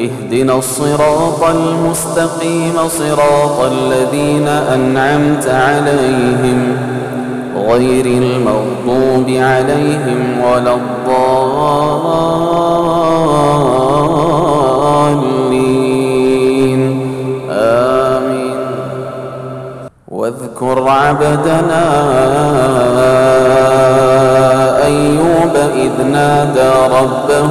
اهدنا الصراط المستقيم صراط الذين أنعمت عليهم غير المغضوب عليهم ولا الضالين. آمين. واذكر عبدنا أيوب إذ نادى ربه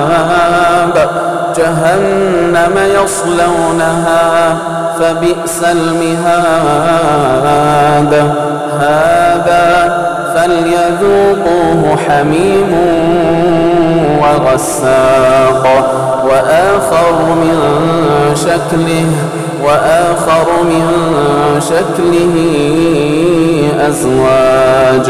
جهنم يصلونها فبئس المهاد. هذا فليذوقوه حميم وغساق. وآخر من شكله وآخر من شكله أزواج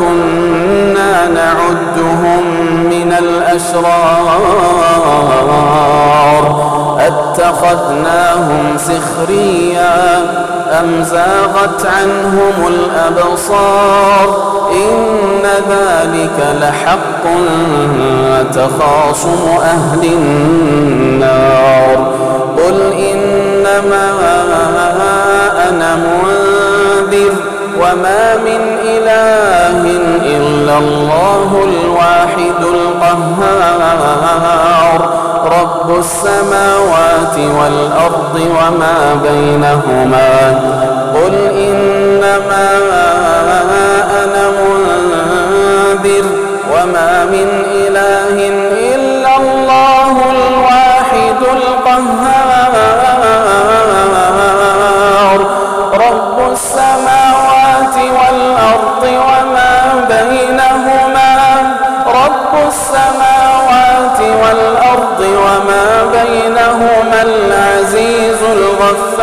كنا نعدهم من الأشرار أتخذناهم سخريا أم زاغت عنهم الأبصار؟ إن ذلك لحق تخاصم أهل النار. قل إنما أنا منذر وما من إله إلا الله الواحد القهار. رب السماوات والأرض وما بينهما. قل إنما أنا منذر. وما من إله إلا الله الواحد القهار. بينهما العزيز الغفار.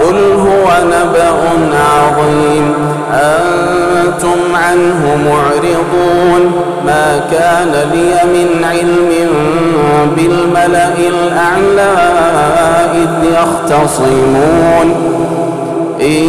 قل هو نبأ عظيم. أنتم عنه معرضون. ما كان لي من علم بالملأ الأعلى إذ يختصمون. إن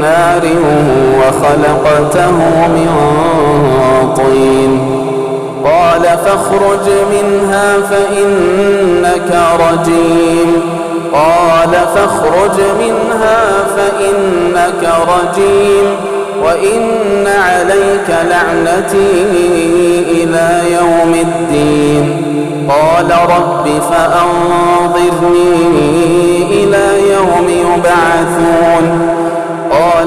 نار وخلقته من طين. قال فاخرج منها فإنك رجيم. قال فاخرج منها فإنك رجيم. وإن عليك لعنتي إلى يوم الدين. قال رب فأنظرني إلى يوم يبعثون.